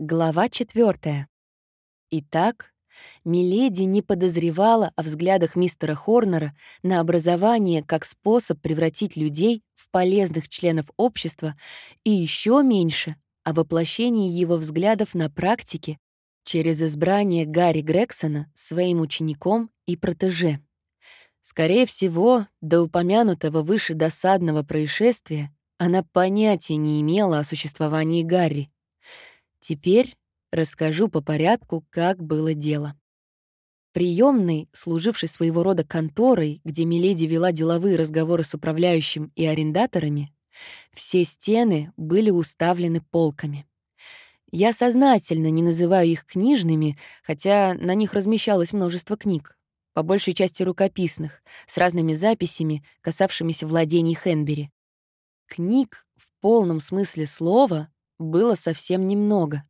Глава четвертая. Итак, Миледи не подозревала о взглядах мистера Хорнера на образование как способ превратить людей в полезных членов общества и еще меньше о воплощении его взглядов на практике через избрание Гарри Грексона своим учеником и протеже. Скорее всего, до упомянутого выше досадного происшествия она понятия не имела о существовании Гарри. Теперь расскажу по порядку, как было дело. Приемной, служившей своего рода конторой, где Миледи вела деловые разговоры с управляющим и арендаторами, все стены были уставлены полками. Я сознательно не называю их книжными, хотя на них размещалось множество книг, по большей части рукописных, с разными записями, касавшимися владений Хенбери. Книг в полном смысле слова было совсем немного.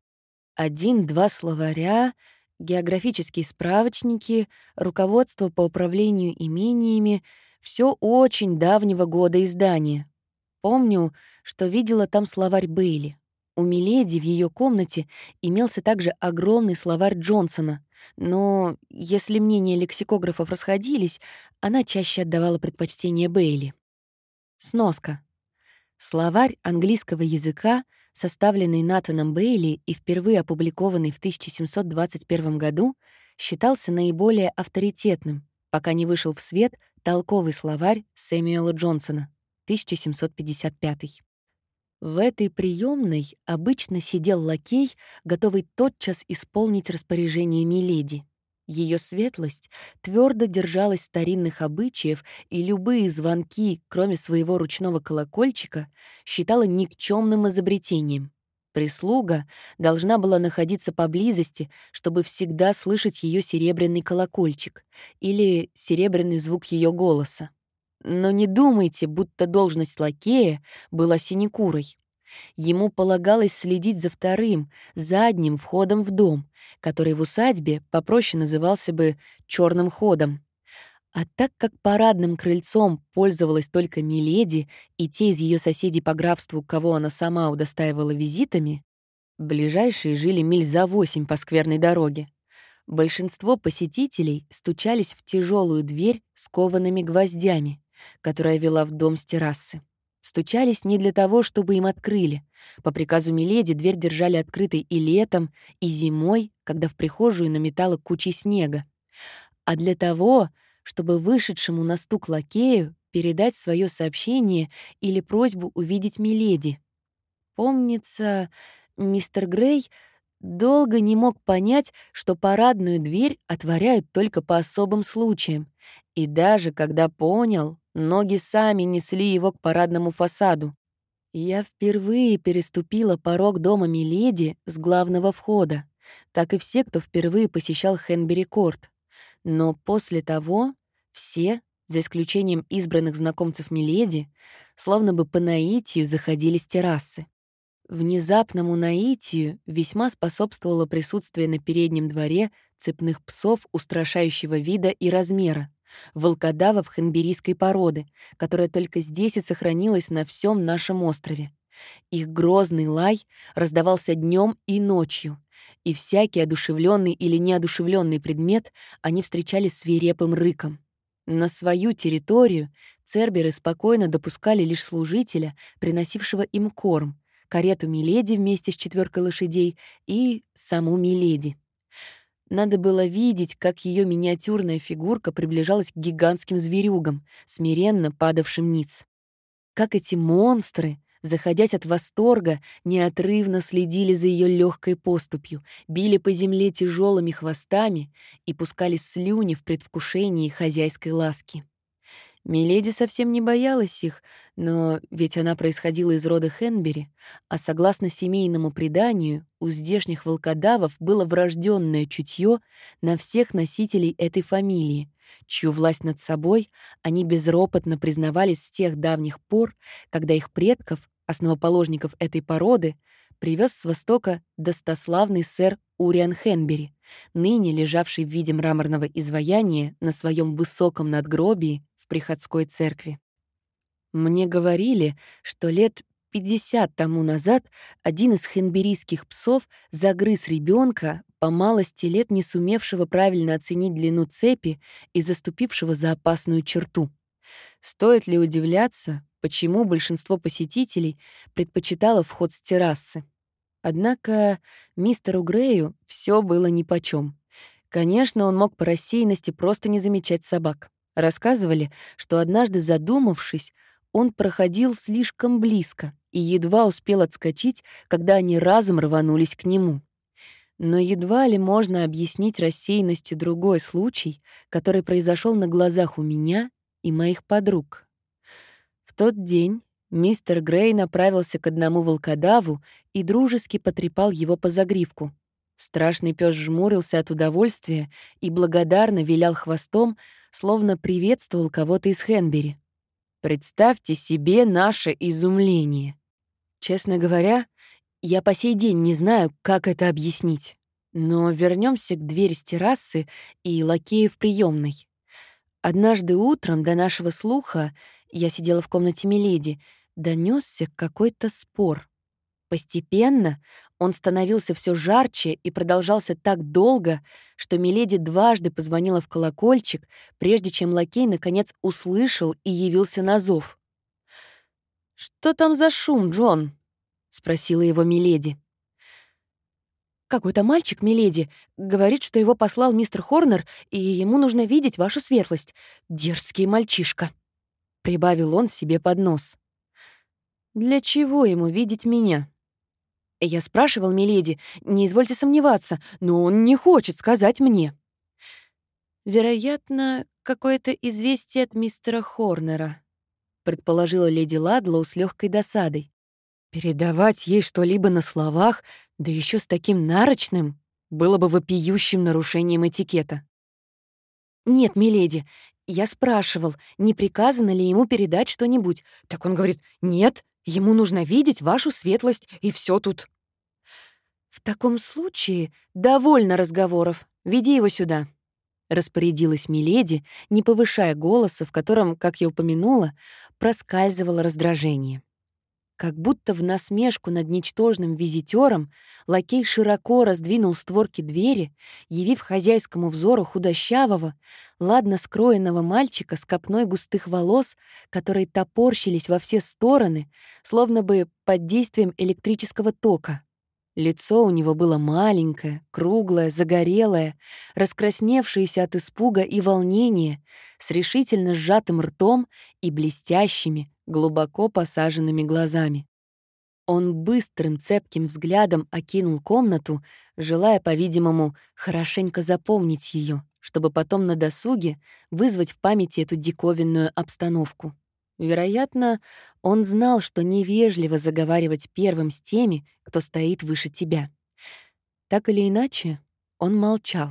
Один-два словаря, географические справочники, руководство по управлению имениями — все очень давнего года издания. Помню, что видела там словарь Бейли. У Миледи в ее комнате имелся также огромный словарь Джонсона, но если мнения лексикографов расходились, она чаще отдавала предпочтение Бейли. Сноска. Словарь английского языка — составленный Натаном Бейли и впервые опубликованный в 1721 году, считался наиболее авторитетным, пока не вышел в свет толковый словарь Сэмюэла Джонсона, 1755. В этой приемной обычно сидел лакей, готовый тотчас исполнить распоряжение Миледи. Ее светлость твердо держалась старинных обычаев и любые звонки, кроме своего ручного колокольчика, считала никчемным изобретением. Прислуга должна была находиться поблизости, чтобы всегда слышать ее серебряный колокольчик или серебряный звук ее голоса. Но не думайте, будто должность лакея была синекурой. Ему полагалось следить за вторым, задним входом в дом, который в усадьбе попроще назывался бы черным ходом. А так как парадным крыльцом пользовалась только Миледи и те из ее соседей по графству, кого она сама удостаивала визитами, ближайшие жили миль за восемь по скверной дороге. Большинство посетителей стучались в тяжелую дверь с коваными гвоздями, которая вела в дом с террасы. Стучались не для того, чтобы им открыли. По приказу Миледи дверь держали открытой и летом, и зимой, когда в прихожую наметала кучи снега. А для того, чтобы вышедшему на стук лакею передать свое сообщение или просьбу увидеть Миледи. Помнится, мистер Грей долго не мог понять, что парадную дверь отворяют только по особым случаям. И даже когда понял, Ноги сами несли его к парадному фасаду. Я впервые переступила порог дома Миледи с главного входа, как и все, кто впервые посещал Хенбери-Корт. Но после того все, за исключением избранных знакомцев Миледи, словно бы по наитию заходили с террасы. Внезапному наитию весьма способствовало присутствие на переднем дворе цепных псов устрашающего вида и размера, волкодавов хенберийской породы, которая только здесь и сохранилась на всем нашем острове. Их грозный лай раздавался днем и ночью, и всякий одушевленный или неодушевленный предмет они встречали свирепым рыком. На свою территорию церберы спокойно допускали лишь служителя, приносившего им корм, карету Миледи вместе с четверкой лошадей и саму Миледи. Надо было видеть, как ее миниатюрная фигурка приближалась к гигантским зверюгам, смиренно падавшим ниц. Как эти монстры, заходясь от восторга, неотрывно следили за ее легкой поступью, били по земле тяжелыми хвостами и пускали слюни в предвкушении хозяйской ласки. Миледи совсем не боялась их, но ведь она происходила из рода Хенбери, а согласно семейному преданию, у здешних волкодавов было врожденное чутье на всех носителей этой фамилии, чью власть над собой они безропотно признавались с тех давних пор, когда их предков, основоположников этой породы, привез с Востока достославный сэр Уриан Хенбери, ныне лежавший в виде мраморного изваяния на своем высоком надгробии в приходской церкви. Мне говорили, что лет 50 тому назад один из хенберийских псов загрыз ребенка, по малости лет не сумевшего правильно оценить длину цепи и заступившего за опасную черту. Стоит ли удивляться, почему большинство посетителей предпочитало вход с террасы? Однако мистеру Грею все было нипочём. Конечно, он мог по рассеянности просто не замечать собак. Рассказывали, что однажды задумавшись, он проходил слишком близко и едва успел отскочить, когда они разом рванулись к нему. Но едва ли можно объяснить рассеянностью другой случай, который произошел на глазах у меня и моих подруг. В тот день мистер Грей направился к одному волкодаву и дружески потрепал его по загривку. Страшный пес жмурился от удовольствия и благодарно вилял хвостом, словно приветствовал кого-то из Хенбери. Представьте себе наше изумление. Честно говоря, я по сей день не знаю, как это объяснить. Но вернемся к двери с террасы и лакею в приемной. Однажды утром до нашего слуха, я сидела в комнате Миледи, донесся какой-то спор. Постепенно он становился все жарче и продолжался так долго, что Миледи дважды позвонила в колокольчик, прежде чем лакей наконец услышал и явился на зов. «Что там за шум, Джон?» — спросила его Миледи. «Какой-то мальчик, Миледи, говорит, что его послал мистер Хорнер, и ему нужно видеть вашу светлость. Дерзкий мальчишка», — прибавил он себе под нос. «Для чего ему видеть меня?» Я спрашивал Миледи, не извольте сомневаться, но он не хочет сказать мне. Вероятно, какое-то известие от мистера Хорнера, предположила леди Ладлоу с легкой досадой. Передавать ей что-либо на словах, да еще с таким нарочным, было бы вопиющим нарушением этикета. «Нет, миледи, я спрашивал, не приказано ли ему передать что-нибудь. Так он говорит, нет, ему нужно видеть вашу светлость, и все тут. «В таком случае довольно разговоров. Веди его сюда», — распорядилась Миледи, не повышая голоса, в котором, как я упомянула, проскальзывало раздражение. Как будто в насмешку над ничтожным визитером лакей широко раздвинул створки двери, явив хозяйскому взору худощавого, ладно скроенного мальчика с копной густых волос, которые топорщились во все стороны, словно бы под действием электрического тока. Лицо у него было маленькое, круглое, загорелое, раскрасневшееся от испуга и волнения, с решительно сжатым ртом и блестящими, глубоко посаженными глазами. Он быстрым, цепким взглядом окинул комнату, желая, по-видимому, хорошенько запомнить ее, чтобы потом на досуге вызвать в памяти эту диковинную обстановку. Вероятно, он знал, что невежливо заговаривать первым с теми, кто стоит выше тебя. Так или иначе, он молчал.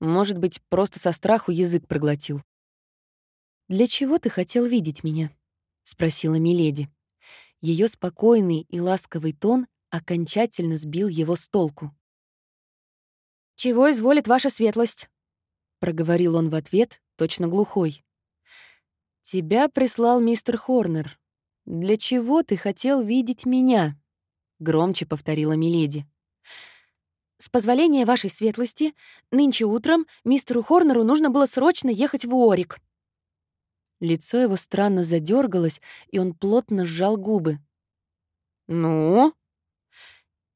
Может быть, просто со страху язык проглотил. «Для чего ты хотел видеть меня?» — спросила Миледи. Ее спокойный и ласковый тон окончательно сбил его с толку. «Чего изволит ваша светлость?» — проговорил он в ответ, точно глухой. «Тебя прислал мистер Хорнер. Для чего ты хотел видеть меня?» — громче повторила Миледи. «С позволения вашей светлости, нынче утром мистеру Хорнеру нужно было срочно ехать в Уорик». Лицо его странно задергалось, и он плотно сжал губы. «Ну?»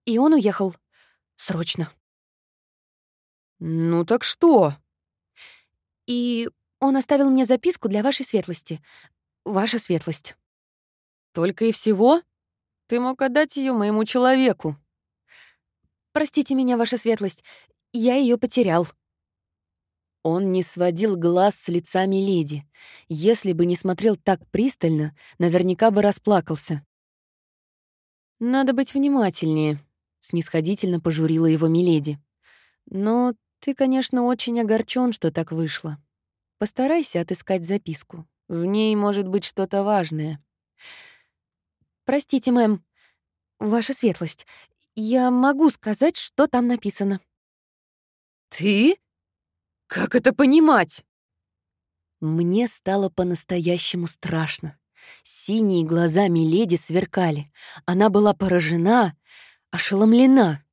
И он уехал. Срочно. «Ну так что?» И он оставил мне записку для вашей светлости. Ваша светлость». «Только и всего? Ты мог отдать ее моему человеку». «Простите меня, ваша светлость, я ее потерял». Он не сводил глаз с лица Миледи. Если бы не смотрел так пристально, наверняка бы расплакался. «Надо быть внимательнее», — снисходительно пожурила его Миледи. «Но ты, конечно, очень огорчен, что так вышло. Постарайся отыскать записку. В ней может быть что-то важное. «Простите, мэм, ваша светлость, я могу сказать, что там написано». «Ты? Как это понимать?» Мне стало по-настоящему страшно. Синие глаза Миледи сверкали. Она была поражена, ошеломлена.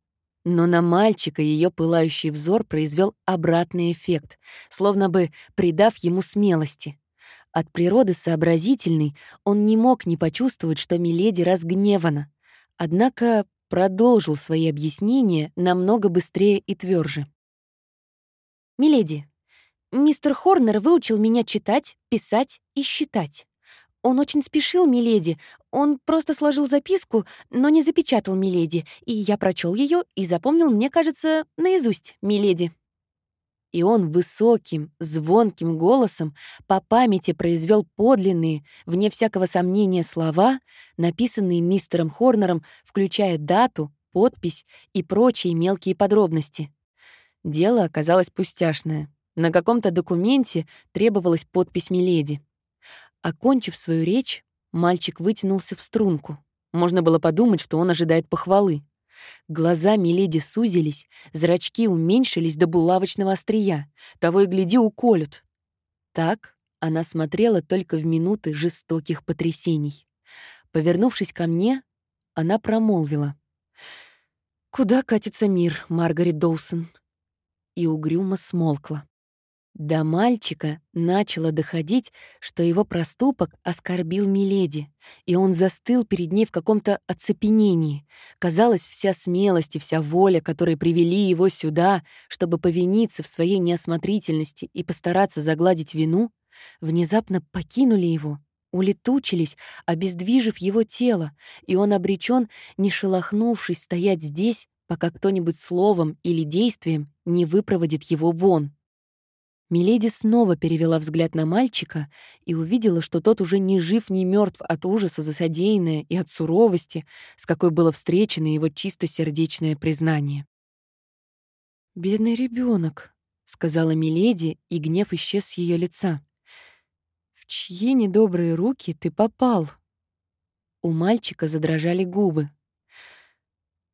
Но на мальчика ее пылающий взор произвел обратный эффект, словно бы придав ему смелости. От природы сообразительный он не мог не почувствовать, что Миледи разгневана. Однако продолжил свои объяснения намного быстрее и тверже. «Миледи, мистер Хорнер выучил меня читать, писать и считать. Он очень спешил, миледи. Он просто сложил записку, но не запечатал миледи, и я прочел ее и запомнил, мне кажется, наизусть, миледи. И он высоким, звонким голосом по памяти произвел подлинные, вне всякого сомнения, слова, написанные мистером Хорнером, включая дату, подпись и прочие мелкие подробности. Дело оказалось пустяшное. На каком-то документе требовалась подпись Миледи. Окончив свою речь, мальчик вытянулся в струнку. Можно было подумать, что он ожидает похвалы. Глаза Миледи сузились, зрачки уменьшились до булавочного острия. Того и гляди, уколют. Так она смотрела только в минуты жестоких потрясений. Повернувшись ко мне, она промолвила. «Куда катится мир, Маргарет Доусон?» И угрюмо смолкла. До мальчика начало доходить, что его проступок оскорбил Миледи, и он застыл перед ней в каком-то оцепенении. Казалось, вся смелость и вся воля, которые привели его сюда, чтобы повиниться в своей неосмотрительности и постараться загладить вину, внезапно покинули его, улетучились, обездвижив его тело, и он обречен, не шелохнувшись, стоять здесь, пока кто-нибудь словом или действием не выпроводит его вон. Миледи снова перевела взгляд на мальчика и увидела, что тот уже ни жив, ни мертв от ужаса за содеянное и от суровости, с какой было встречено его чистосердечное признание. «Бедный ребенок, сказала Миледи, и гнев исчез с ее лица. «В чьи недобрые руки ты попал?» У мальчика задрожали губы.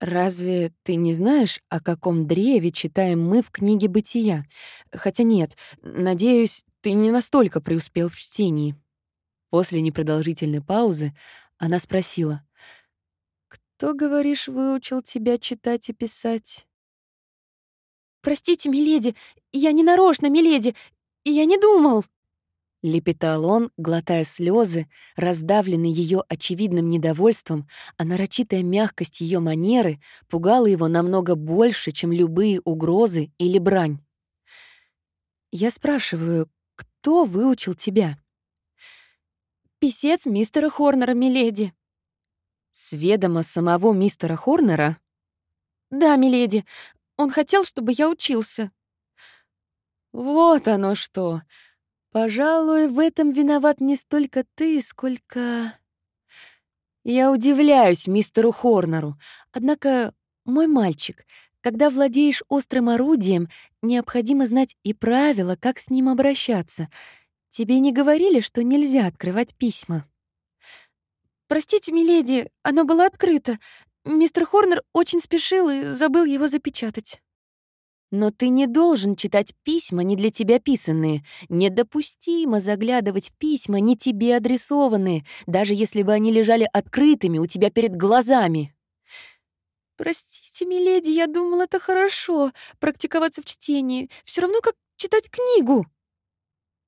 «Разве ты не знаешь, о каком древе читаем мы в книге «Бытия»? Хотя нет, надеюсь, ты не настолько преуспел в чтении». После непродолжительной паузы она спросила. «Кто, говоришь, выучил тебя читать и писать?» «Простите, миледи, я не нарочно, миледи, я не думал!» Лепетал он, глотая слезы, раздавленный ее очевидным недовольством, а нарочитая мягкость ее манеры пугала его намного больше, чем любые угрозы или брань. «Я спрашиваю, кто выучил тебя?» «Песец мистера Хорнера, миледи». «Сведомо самого мистера Хорнера?» «Да, миледи. Он хотел, чтобы я учился». «Вот оно что!» Пожалуй, в этом виноват не столько ты, сколько... Я удивляюсь мистеру Хорнеру. Однако, мой мальчик, когда владеешь острым орудием, необходимо знать и правила, как с ним обращаться. Тебе не говорили, что нельзя открывать письма? «Простите, миледи, оно было открыто. Мистер Хорнер очень спешил и забыл его запечатать». Но ты не должен читать письма, не для тебя писанные. Недопустимо заглядывать в письма, не тебе адресованные, даже если бы они лежали открытыми у тебя перед глазами. «Простите, миледи, я думала, это хорошо — практиковаться в чтении. Все равно, как читать книгу».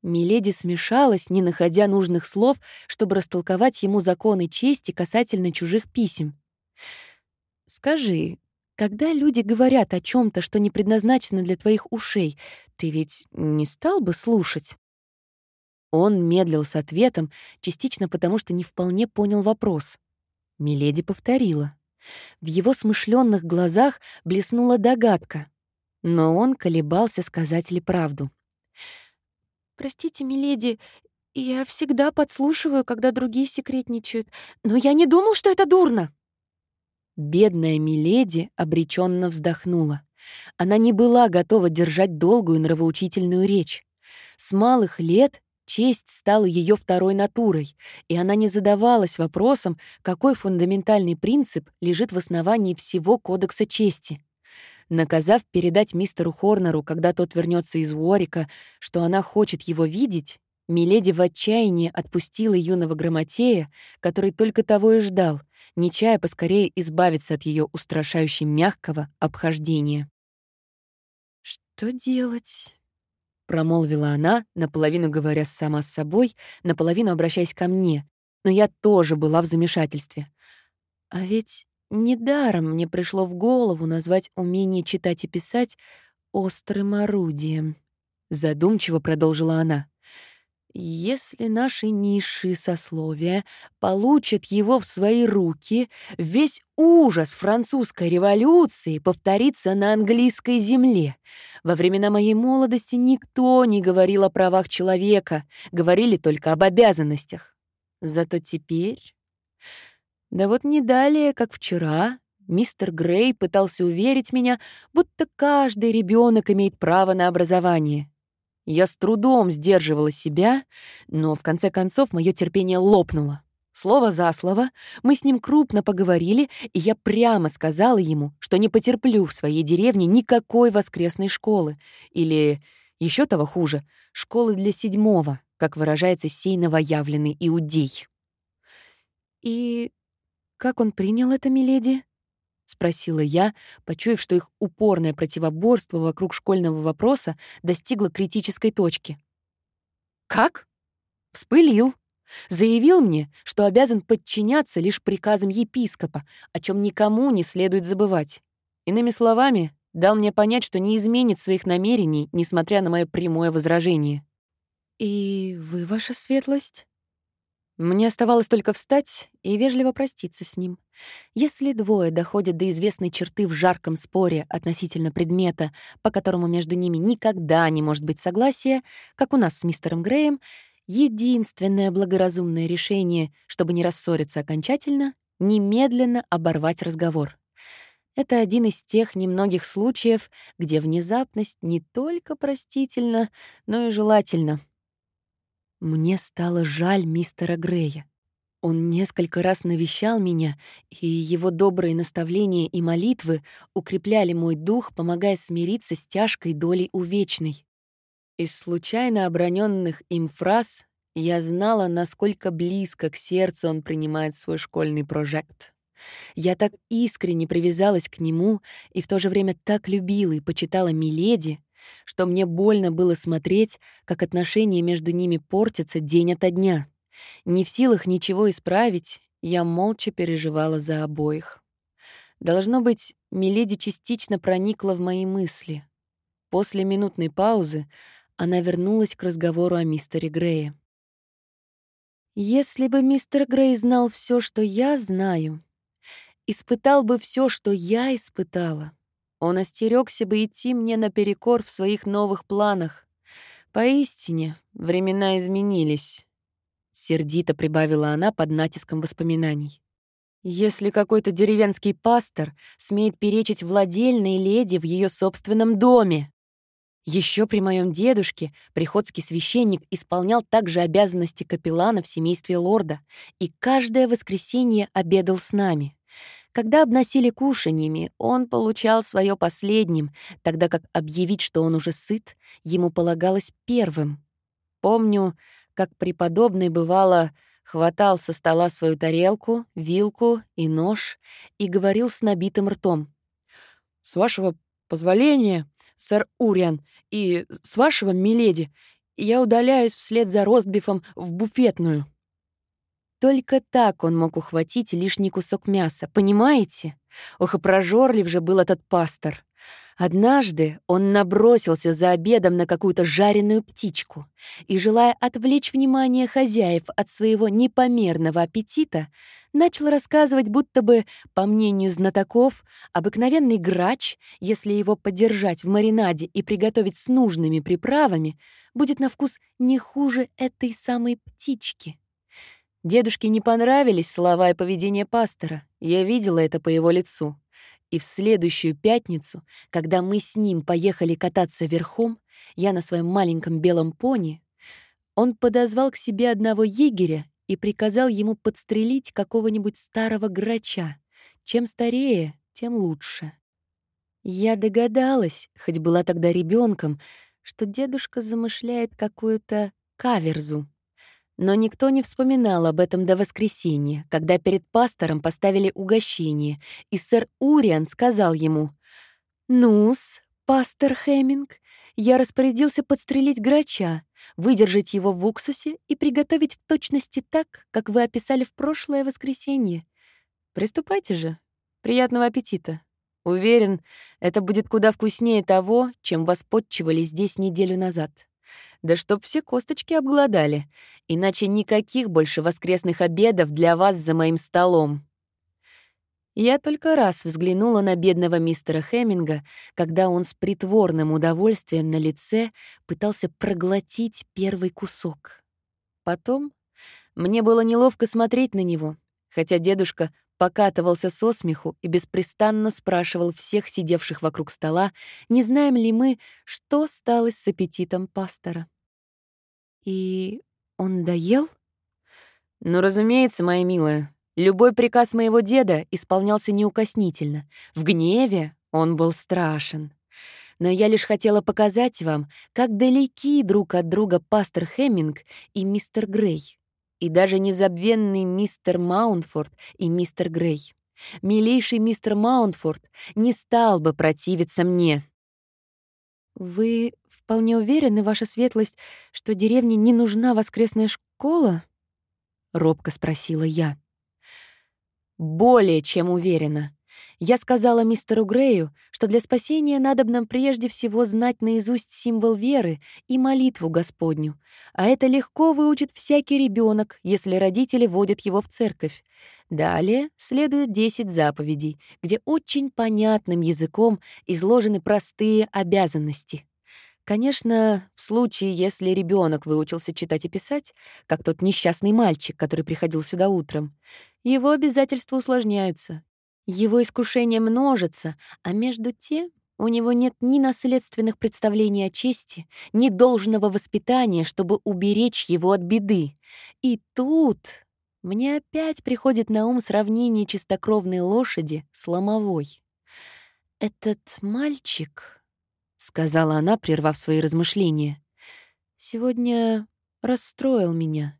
Миледи смешалась, не находя нужных слов, чтобы растолковать ему законы чести касательно чужих писем. «Скажи, когда люди говорят о чем то что не предназначено для твоих ушей, ты ведь не стал бы слушать?» Он медлил с ответом, частично потому, что не вполне понял вопрос. Миледи повторила. В его смышленных глазах блеснула догадка, но он колебался, сказать ли правду. «Простите, миледи, я всегда подслушиваю, когда другие секретничают, но я не думал, что это дурно!» Бедная Миледи обреченно вздохнула. Она не была готова держать долгую нравоучительную речь. С малых лет честь стала ее второй натурой, и она не задавалась вопросом, какой фундаментальный принцип лежит в основании всего Кодекса чести. Наказав передать мистеру Хорнеру, когда тот вернется из Уорика, что она хочет его видеть, Миледи в отчаянии отпустила юного грамотея, который только того и ждал, не чая поскорее избавиться от ее устрашающе мягкого обхождения. «Что делать?» — промолвила она, наполовину говоря сама с собой, наполовину обращаясь ко мне, но я тоже была в замешательстве. А ведь недаром мне пришло в голову назвать умение читать и писать острым орудием. Задумчиво продолжила она. Если наши низшие сословия получат его в свои руки, весь ужас французской революции повторится на английской земле. Во времена моей молодости никто не говорил о правах человека, говорили только об обязанностях. Зато теперь... Да вот не далее, как вчера, мистер Грей пытался уверить меня, будто каждый ребенок имеет право на образование. Я с трудом сдерживала себя, но в конце концов мое терпение лопнуло. Слово за слово, мы с ним крупно поговорили, и я прямо сказала ему, что не потерплю в своей деревне никакой воскресной школы, или, еще того хуже, школы для седьмого, как выражается сей новоявленный иудей. «И как он принял это, миледи?» — спросила я, почуяв, что их упорное противоборство вокруг школьного вопроса достигло критической точки. «Как?» «Вспылил. Заявил мне, что обязан подчиняться лишь приказам епископа, о чем никому не следует забывать. Иными словами, дал мне понять, что не изменит своих намерений, несмотря на мое прямое возражение. «И вы, ваша светлость?» Мне оставалось только встать и вежливо проститься с ним. Если двое доходят до известной черты в жарком споре относительно предмета, по которому между ними никогда не может быть согласия, как у нас с мистером Греем, единственное благоразумное решение, чтобы не рассориться окончательно, немедленно оборвать разговор. Это один из тех немногих случаев, где внезапность не только простительна, но и желательна. Мне стало жаль мистера Грея. Он несколько раз навещал меня, и его добрые наставления и молитвы укрепляли мой дух, помогая смириться с тяжкой долей увечной. Из случайно оброненных им фраз я знала, насколько близко к сердцу он принимает свой школьный прожект. Я так искренне привязалась к нему и в то же время так любила и почитала Миледи, что мне больно было смотреть, как отношения между ними портятся день ото дня. Не в силах ничего исправить, я молча переживала за обоих. Должно быть, Миледи частично проникла в мои мысли. После минутной паузы она вернулась к разговору о мистере Грее. «Если бы мистер Грей знал все, что я знаю, испытал бы все, что я испытала, он остерегся бы идти мне наперекор в своих новых планах. Поистине, времена изменились. Сердито прибавила она под натиском воспоминаний. Если какой-то деревенский пастор смеет перечить владельной леди в ее собственном доме. Еще при моем дедушке приходский священник исполнял также обязанности капеллана в семействе лорда и каждое воскресенье обедал с нами. Когда обносили кушаньями, он получал свое последним, тогда как объявить, что он уже сыт, ему полагалось первым. Помню, как преподобный бывало хватал со стола свою тарелку, вилку и нож и говорил с набитым ртом. «С вашего позволения, сэр Уриан, и с вашего, миледи, я удаляюсь вслед за ростбифом в буфетную». Только так он мог ухватить лишний кусок мяса, понимаете? Ох, и прожорлив же был этот пастор. Однажды он набросился за обедом на какую-то жареную птичку и, желая отвлечь внимание хозяев от своего непомерного аппетита, начал рассказывать, будто бы, по мнению знатоков, обыкновенный грач, если его подержать в маринаде и приготовить с нужными приправами, будет на вкус не хуже этой самой птички. Дедушке не понравились слова и поведение пастора. Я видела это по его лицу. И в следующую пятницу, когда мы с ним поехали кататься верхом, я на своем маленьком белом пони, он подозвал к себе одного егеря и приказал ему подстрелить какого-нибудь старого грача. Чем старее, тем лучше. Я догадалась, хоть была тогда ребенком, что дедушка замышляет какую-то каверзу. Но никто не вспоминал об этом до воскресенья, когда перед пастором поставили угощение, и сэр Уриан сказал ему, «Ну-с, пастор Хеминг, я распорядился подстрелить грача, выдержать его в уксусе и приготовить в точности так, как вы описали в прошлое воскресенье. Приступайте же. Приятного аппетита. Уверен, это будет куда вкуснее того, чем вас подчивали здесь неделю назад. Да чтоб все косточки обглодали, иначе никаких больше воскресных обедов для вас за моим столом. Я только раз взглянула на бедного мистера Хеминга, когда он с притворным удовольствием на лице пытался проглотить первый кусок. Потом мне было неловко смотреть на него, хотя дедушка покатывался со смеху и беспрестанно спрашивал всех сидевших вокруг стола, не знаем ли мы, что стало с аппетитом пастора. «И он доел?» «Ну, разумеется, моя милая, Любой приказ моего деда исполнялся неукоснительно. В гневе он был страшен. Но я лишь хотела показать вам, как далеки друг от друга пастор Хемминг и мистер Грей. И даже незабвенный мистер Маунтфорд и мистер Грей. Милейший мистер Маунтфорд не стал бы противиться мне. «Вы вполне уверены, ваша светлость, что деревне не нужна воскресная школа?» — робко спросила я. Более чем уверена. Я сказала мистеру Грею, что для спасения надо нам прежде всего знать наизусть символ веры и молитву Господню, а это легко выучит всякий ребенок, если родители водят его в церковь. Далее следует 10 заповедей, где очень понятным языком изложены простые обязанности. Конечно, в случае, если ребенок выучился читать и писать, как тот несчастный мальчик, который приходил сюда утром, его обязательства усложняются. Его искушение множится, а между тем у него нет ни наследственных представлений о чести, ни должного воспитания, чтобы уберечь его от беды. И тут мне опять приходит на ум сравнение чистокровной лошади с ломовой. Этот мальчик — сказала она, прервав свои размышления. «Сегодня расстроил меня.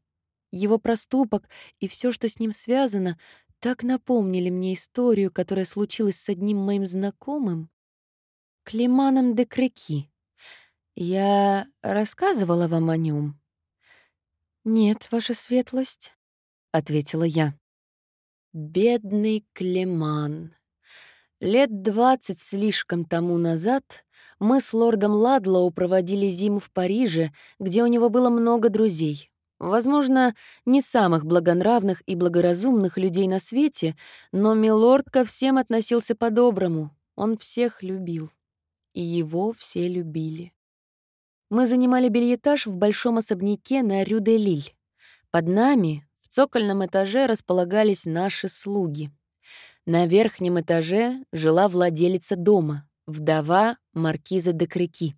Его проступок и все, что с ним связано, так напомнили мне историю, которая случилась с одним моим знакомым, Климаном де Креки. Я рассказывала вам о нем. «Нет, ваша светлость», — ответила я. «Бедный Климан. Лет двадцать слишком тому назад мы с лордом Ладлоу проводили зиму в Париже, где у него было много друзей. Возможно, не самых благонравных и благоразумных людей на свете, но милорд ко всем относился по-доброму. Он всех любил. И его все любили. Мы занимали бельетаж в большом особняке на Рю-де-Лиль. Под нами, в цокольном этаже, располагались наши слуги. На верхнем этаже жила владелица дома, вдова маркиза де Крики.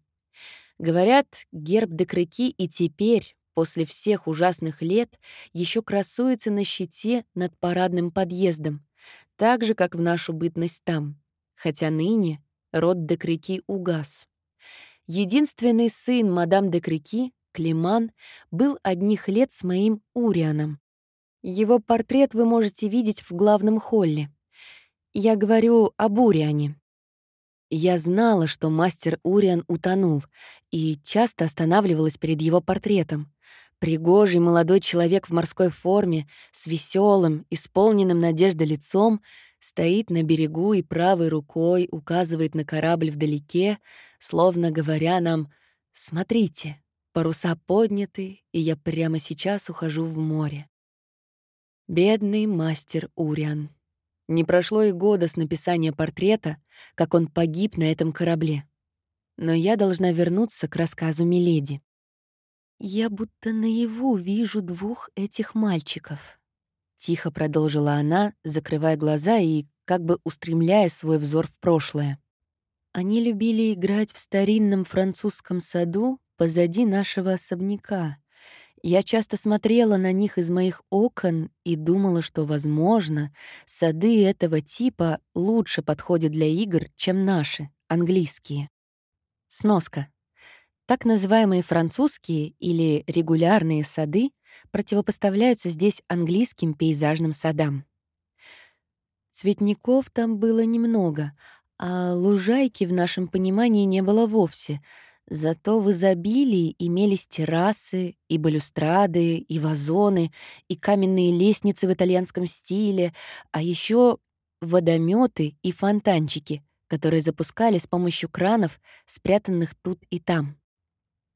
Говорят, герб де Крики и теперь, после всех ужасных лет, еще красуется на щите над парадным подъездом, так же, как в нашу бытность там, хотя ныне род де Крики угас. Единственный сын мадам де Крики, Климан, был одних лет с моим Урианом. Его портрет вы можете видеть в главном холле. Я говорю об Уриане. Я знала, что мастер Уриан утонул, и часто останавливалась перед его портретом. Пригожий молодой человек в морской форме, с веселым, исполненным надежды лицом, стоит на берегу и правой рукой указывает на корабль вдалеке, словно говоря нам «Смотрите, паруса подняты, и я прямо сейчас ухожу в море». Бедный мастер Уриан. Не прошло и года с написания портрета, как он погиб на этом корабле. Но я должна вернуться к рассказу Миледи. «Я будто наяву вижу двух этих мальчиков», — тихо продолжила она, закрывая глаза и как бы устремляя свой взор в прошлое. Они любили играть в старинном французском саду позади нашего особняка, я часто смотрела на них из моих окон и думала, что, возможно, сады этого типа лучше подходят для игр, чем наши, английские. Сноска. Так называемые французские или регулярные сады противопоставляются здесь английским пейзажным садам. Цветников там было немного, а лужайки в нашем понимании не было вовсе. Зато в изобилии имелись террасы, и балюстрады, и вазоны, и каменные лестницы в итальянском стиле, а еще водометы и фонтанчики, которые запускали с помощью кранов, спрятанных тут и там.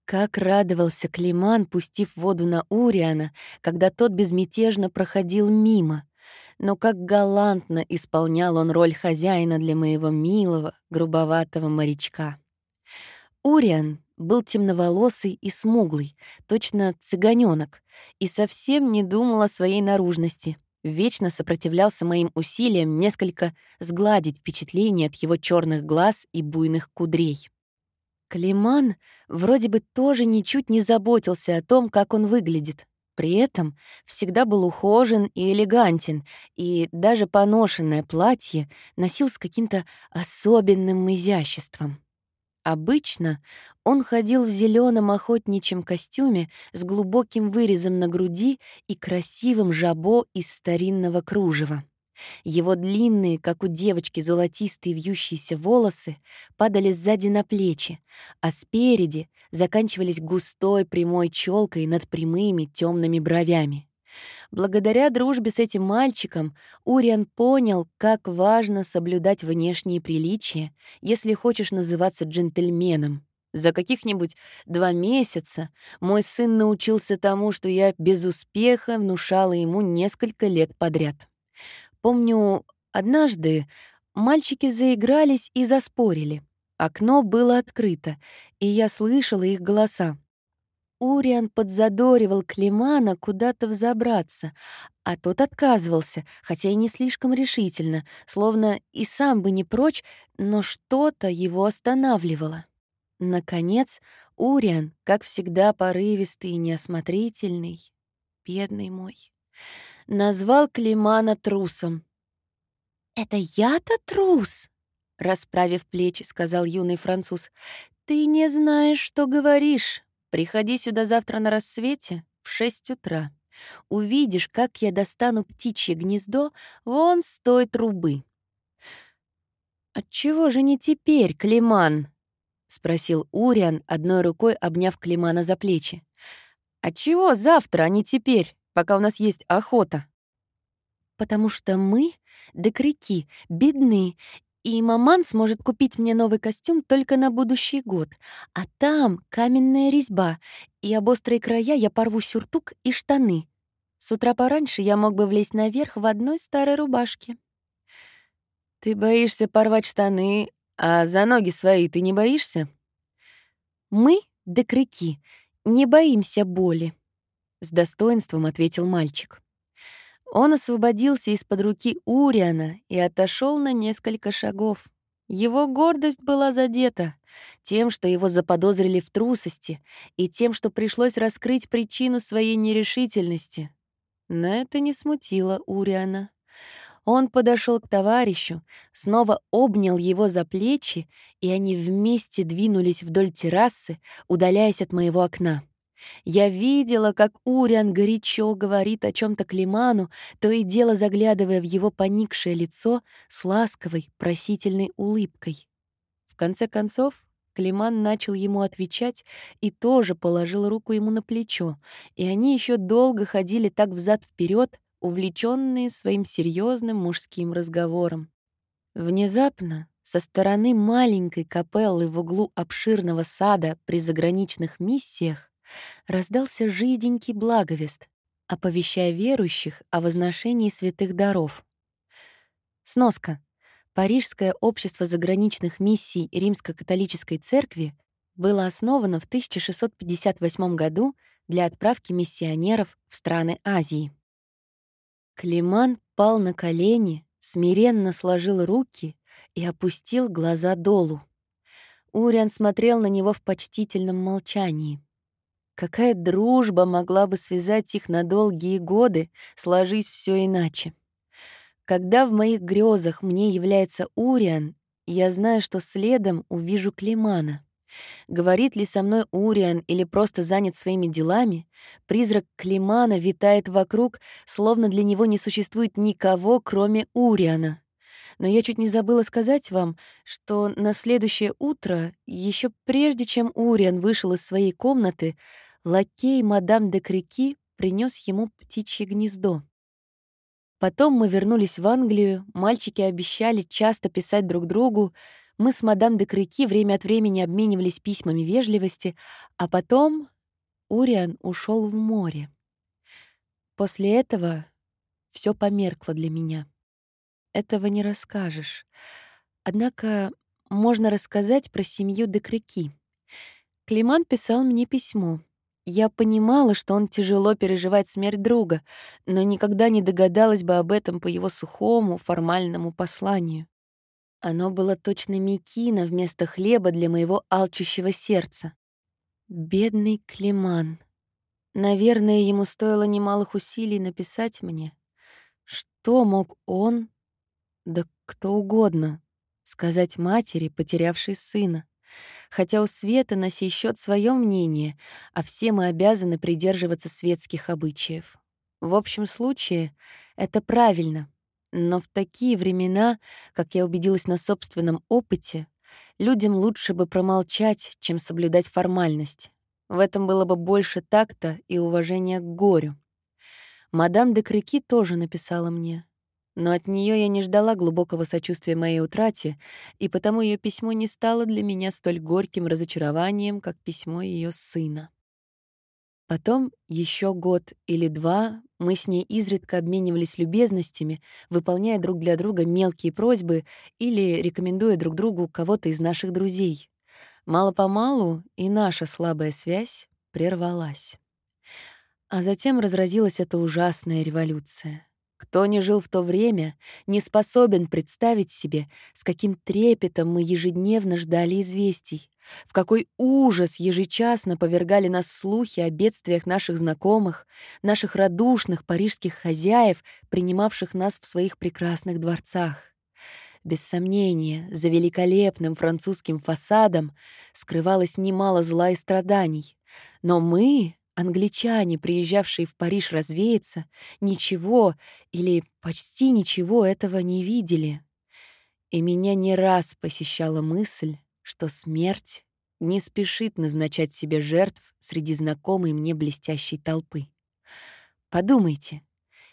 Как радовался Климан, пустив воду на Уриана, когда тот безмятежно проходил мимо. Но как галантно исполнял он роль хозяина для моего милого, грубоватого морячка. Уриан был темноволосый и смуглый, точно цыганёнок, и совсем не думал о своей наружности. Вечно сопротивлялся моим усилиям несколько сгладить впечатление от его черных глаз и буйных кудрей. Климан вроде бы тоже ничуть не заботился о том, как он выглядит. При этом всегда был ухожен и элегантен, и даже поношенное платье носил с каким-то особенным изяществом. Обычно он ходил в зеленом охотничьем костюме с глубоким вырезом на груди и красивым жабо из старинного кружева. Его длинные, как у девочки, золотистые вьющиеся волосы падали сзади на плечи, а спереди заканчивались густой прямой челкой над прямыми темными бровями. Благодаря дружбе с этим мальчиком Уриан понял, как важно соблюдать внешние приличия, если хочешь называться джентльменом. За каких-нибудь два месяца мой сын научился тому, что я без успеха внушала ему несколько лет подряд. Помню, однажды мальчики заигрались и заспорили. Окно было открыто, и я слышала их голоса. Уриан подзадоривал Климана куда-то взобраться, а тот отказывался, хотя и не слишком решительно, словно и сам бы не прочь, но что-то его останавливало. Наконец, Уриан, как всегда порывистый и неосмотрительный, бедный мой, назвал Климана трусом. «Это я-то трус?» — расправив плечи, сказал юный француз. «Ты не знаешь, что говоришь. Приходи сюда завтра на рассвете в шесть утра. Увидишь, как я достану птичье гнездо вон с той трубы». «Отчего же не теперь, Климан?» — спросил Уриан, одной рукой обняв Климана за плечи. «Отчего завтра, а не теперь?» Пока у нас есть охота. Потому что мы, декряки, бедны, и маман сможет купить мне новый костюм только на будущий год. А там каменная резьба, и об острые края я порву сюртук и штаны. С утра пораньше я мог бы влезть наверх в одной старой рубашке. Ты боишься порвать штаны, а за ноги свои ты не боишься? Мы, декряки, не боимся боли с достоинством ответил мальчик. Он освободился из-под руки Уриана и отошел на несколько шагов. Его гордость была задета тем, что его заподозрили в трусости, и тем, что пришлось раскрыть причину своей нерешительности. Но это не смутило Уриана. Он подошел к товарищу, снова обнял его за плечи, и они вместе двинулись вдоль террасы, удаляясь от моего окна. Я видела, как Уриан горячо говорит о чем то Климану, то и дело заглядывая в его поникшее лицо с ласковой, просительной улыбкой. В конце концов, Климан начал ему отвечать и тоже положил руку ему на плечо, и они еще долго ходили так взад вперед, увлеченные своим серьезным мужским разговором. Внезапно со стороны маленькой капеллы в углу обширного сада при заграничных миссиях раздался жиденький благовест, оповещая верующих о возношении святых даров. Сноска. Парижское общество заграничных миссий Римско-католической церкви было основано в 1658 году для отправки миссионеров в страны Азии. Климан пал на колени, смиренно сложил руки и опустил глаза долу. Уриан смотрел на него в почтительном молчании. Какая дружба могла бы связать их на долгие годы, сложись все иначе? Когда в моих грезах мне является Уриан, я знаю, что следом увижу Климана. Говорит ли со мной Уриан или просто занят своими делами, призрак Климана витает вокруг, словно для него не существует никого, кроме Уриана. Но я чуть не забыла сказать вам, что на следующее утро, еще прежде чем Уриан вышел из своей комнаты, лакей мадам де Крики принес ему птичье гнездо. Потом мы вернулись в Англию, мальчики обещали часто писать друг другу, мы с мадам де Крики время от времени обменивались письмами вежливости, а потом Уриан ушел в море. После этого все померкло для меня. Этого не расскажешь. Однако можно рассказать про семью де Крики. Климан писал мне письмо. Я понимала, что он тяжело переживает смерть друга, но никогда не догадалась бы об этом по его сухому, формальному посланию. Оно было точно мекина вместо хлеба для моего алчущего сердца. Бедный Климан. Наверное, ему стоило немалых усилий написать мне. Что мог он, да кто угодно, сказать матери, потерявшей сына? Хотя у Света на сей счет свое мнение, а все мы обязаны придерживаться светских обычаев. В общем случае, это правильно но в такие времена, как я убедилась на собственном опыте, людям лучше бы промолчать, чем соблюдать формальность. В этом было бы больше такта и уважения к горю. Мадам де Крики тоже написала мне. Но от нее я не ждала глубокого сочувствия моей утрате, и потому ее письмо не стало для меня столь горьким разочарованием, как письмо ее сына. Потом еще год или два мы с ней изредка обменивались любезностями, выполняя друг для друга мелкие просьбы или рекомендуя друг другу кого-то из наших друзей. Мало-помалу и наша слабая связь прервалась. А затем разразилась эта ужасная революция. Кто не жил в то время, не способен представить себе, с каким трепетом мы ежедневно ждали известий, в какой ужас ежечасно повергали нас слухи о бедствиях наших знакомых, наших радушных парижских хозяев, принимавших нас в своих прекрасных дворцах. Без сомнения, за великолепным французским фасадом скрывалось немало зла и страданий. Но мы, Англичане, приезжавшие в Париж развеяться, ничего или почти ничего этого не видели. И меня не раз посещала мысль, что смерть не спешит назначать себе жертв среди знакомой мне блестящей толпы. Подумайте,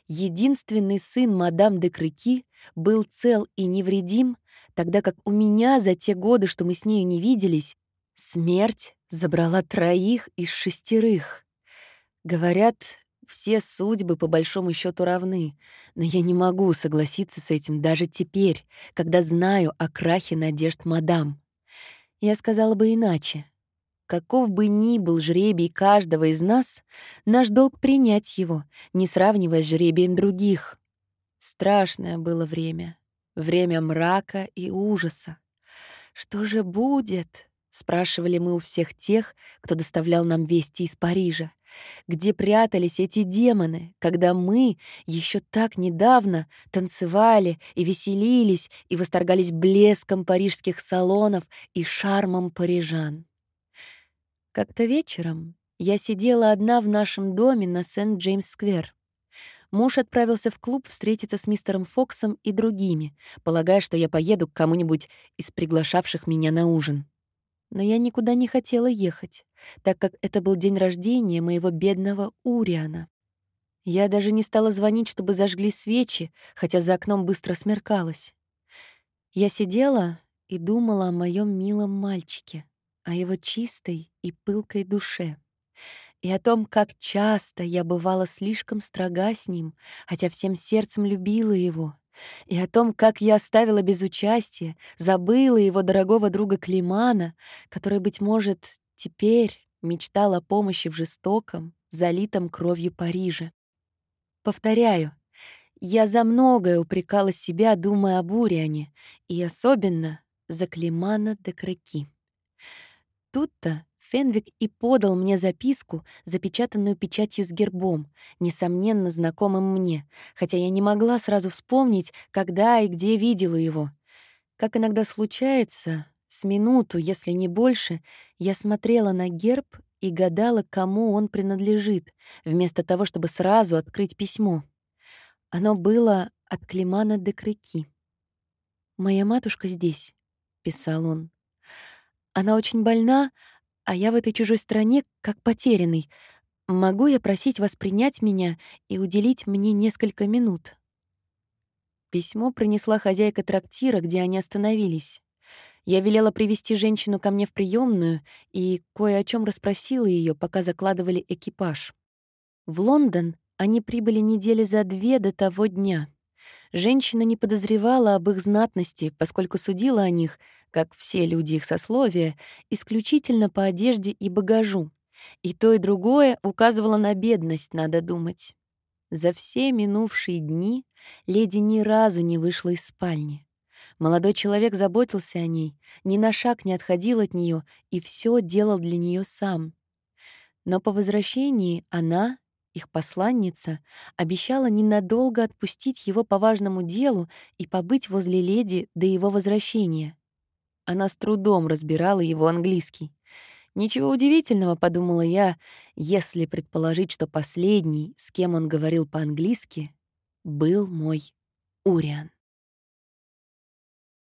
единственный сын мадам де Крыки был цел и невредим, тогда как у меня за те годы, что мы с нею не виделись, смерть забрала троих из шестерых. Говорят, все судьбы по большому счету равны, но я не могу согласиться с этим даже теперь, когда знаю о крахе надежд мадам. Я сказала бы иначе. Каков бы ни был жребий каждого из нас, наш долг принять его, не сравнивая с жребием других. Страшное было время, время мрака и ужаса. Что же будет? — спрашивали мы у всех тех, кто доставлял нам вести из Парижа. Где прятались эти демоны, когда мы еще так недавно танцевали и веселились и восторгались блеском парижских салонов и шармом парижан? Как-то вечером я сидела одна в нашем доме на Сент-Джеймс-сквер. Муж отправился в клуб встретиться с мистером Фоксом и другими, полагая, что я поеду к кому-нибудь из приглашавших меня на ужин но я никуда не хотела ехать, так как это был день рождения моего бедного Уриана. Я даже не стала звонить, чтобы зажгли свечи, хотя за окном быстро смеркалось. Я сидела и думала о моем милом мальчике, о его чистой и пылкой душе, и о том, как часто я бывала слишком строга с ним, хотя всем сердцем любила его, и о том, как я оставила без участия, забыла его дорогого друга Климана, который, быть может, теперь мечтал о помощи в жестоком, залитом кровью Париже. Повторяю, я за многое упрекала себя, думая о Буриане, и особенно за Климана де Краки. Тут-то Фенвик и подал мне записку, запечатанную печатью с гербом, несомненно знакомым мне, хотя я не могла сразу вспомнить, когда и где видела его. Как иногда случается, С минуту, если не больше, я смотрела на герб и гадала, кому он принадлежит, вместо того, чтобы сразу открыть письмо. Оно было от Климана де Крыки. «Моя матушка здесь», — писал он. «Она очень больна, а я в этой чужой стране как потерянный. Могу я просить вас принять меня и уделить мне несколько минут?» Письмо принесла хозяйка трактира, где они остановились. Я велела привести женщину ко мне в приемную и кое о чем расспросила ее, пока закладывали экипаж. В Лондон они прибыли недели за две до того дня. Женщина не подозревала об их знатности, поскольку судила о них, как все люди их сословия, исключительно по одежде и багажу. И то, и другое указывало на бедность, надо думать. За все минувшие дни леди ни разу не вышла из спальни. Молодой человек заботился о ней, ни на шаг не отходил от нее и все делал для нее сам. Но по возвращении она, их посланница, обещала ненадолго отпустить его по важному делу и побыть возле леди до его возвращения. Она с трудом разбирала его английский. Ничего удивительного, подумала я, если предположить, что последний, с кем он говорил по-английски, был мой Уриан.